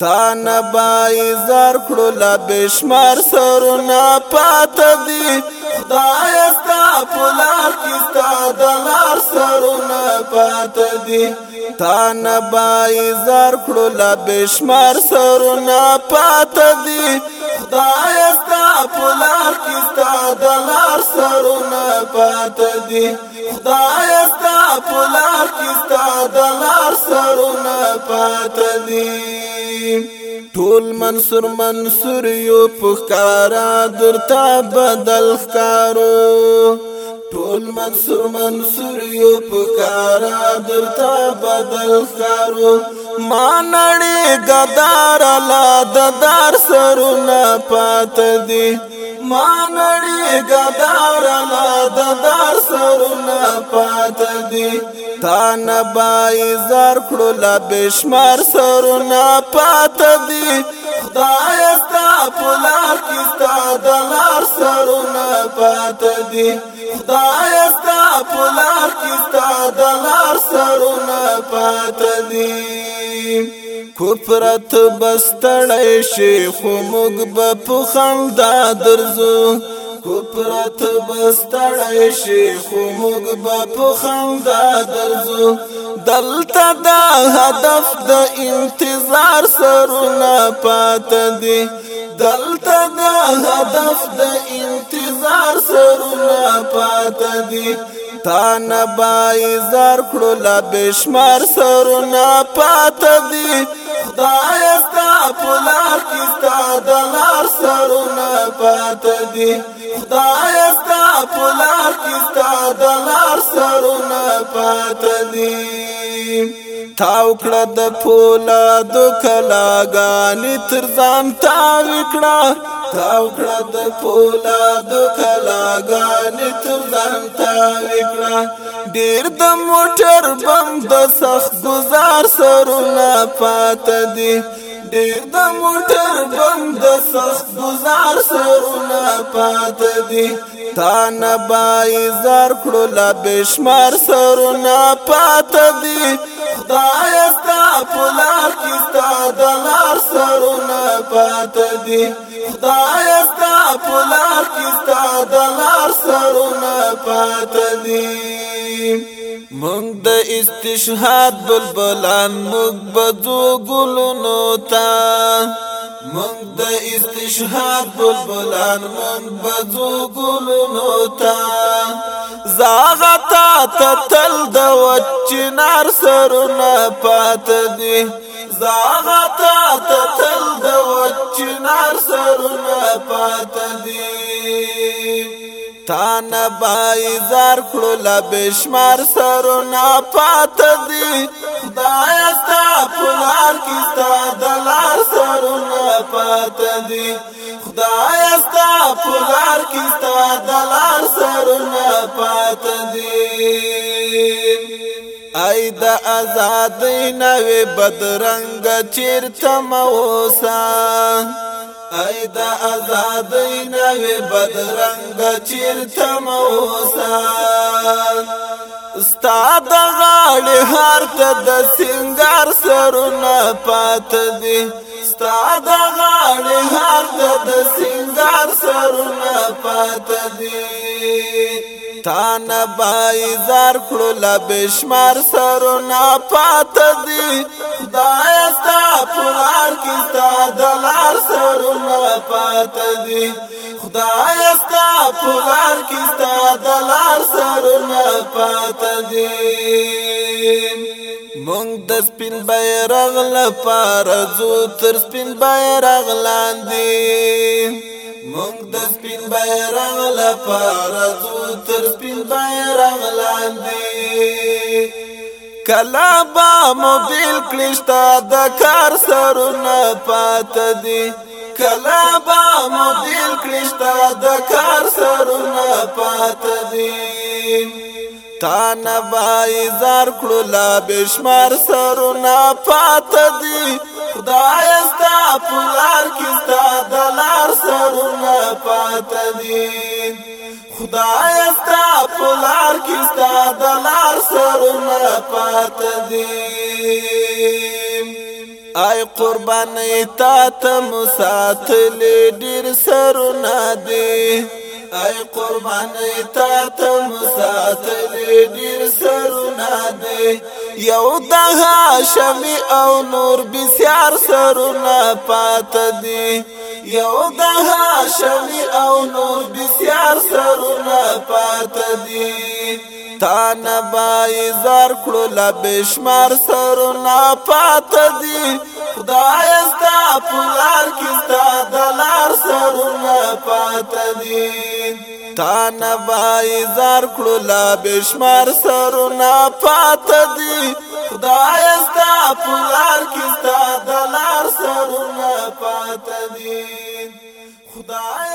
تا نبای زار کړو لا بشمار سرونه پات دی خدای ستا پلار کی ستا دلار سرونه پات دی تا نبای زار کړو لا بشمار سرونه پات دی خدای ستا پلار کی ستا دلار سرونه پات دی خدای ستا پلار کی ستا دلار سرونه پات دی ټول منصور منصور یو پخکارا درتا بدل خکارو ټول منصور منصور یو پخکارا درتا بدل خکارو ما نړی گدار لا ددار سرونه پات دی ما نړی گدار لا ددار سرونه پات دی تا نبای زر کړو لا بشمار سرونه پات دی خدای ستا پلار کی ستا دلار سرونه پات دی خدای ستا پلار کی ستا دلار سرونه پات دی کفرت بستړی شي خو موږ به په خندا درځو کفرت بستړی شي خو موږ به په خندا درځو دلته دا هدف د انتظار سرونه پات دی دلته دا هدف د انتظار سرونه پات دی تا نبای زر کړو لا بشمار سرونه پات دی خدای ستا پلار کی ستا دلار سرونه پات دی خدای ستا پلار کی ستا دلار سرونه پات دی تاو کړه د پولا د کلاګانی تر ځان تاو کړه تاو کړه د پولاد کلاګان تر ځان تاو کړه ډیر د موټر بم د سخت گزار سرونه پات دی ډیر د موټر بم د سخت گزار سر پات دی تا نبای زار کړو لا بشمار سرونه پات دی خدای ستا پلار کی ستا دلار سرونه پات دی خدای ستا پلار کی ستا دلار سرونه پات دی مونږ د استشهاد بلبلان مونږ بزو ګلونو ته من د استشهاد بلبلان من بزو ګلونو تا زاغتا تتل د وچنار سرونه پات دی زاغتا تتل د وچنار سرونه پات دی تان بای زار کړو لا بشمار سرو نا پات دی خدای ستا پلار کی ستا دلار سرو نا پات دی خدای ستا پلار کی ستا دلار سرو نا پات دی ای د آزادۍ نوې بدرنګ چیرته موسان ایدا آزاد نوې بدرنګ چیرته موسان استاد غاړې هر ته د سنگار سرونه پات دي استاد غاړې هر ته د سنگار سرونه پات دي تان بای زار کړو لا بشمار سرو نا پات دی خدای ستا پرار کی ستا دلار سرو نا پات دی خدای ستا پرار کی ستا دلار سرو نا پات دی مونږ د سپین بیرغ لپاره زو تر سپین بیرغ لاندې مونږ د سپین بیرغ لپاره ځو تر سپین بیرغ لاندې کلا با موبیل کلیشتا د کار سرونه پات دی کلا با موبیل کلیشتا د کار سرونه پات دی تا نه بای زار کړو لا بشمار سرونه پات دی خدای ستا پلار کې ستا دلار سرونه پات دي خدای ستا پلار کې ستا دلار سرونه پات دي ای قربان تا تم ساتل ډیر سرونه دي ای قربان تا تم ساتل ډیر سرونه دي یو هاشمی او نور بسیار سرونه پات دی یو د هاشمی او نور بسیار سرونه پات دی تا نبای زار کړو لا بشمار سرونه پات دی خدای ستا پلار کی ستا دلار سرونه پات دی تا نبای زار کړو لا بشمار سرونه پات دی خدای ستا پلار کی ستا دلار سرونه پات دی خدای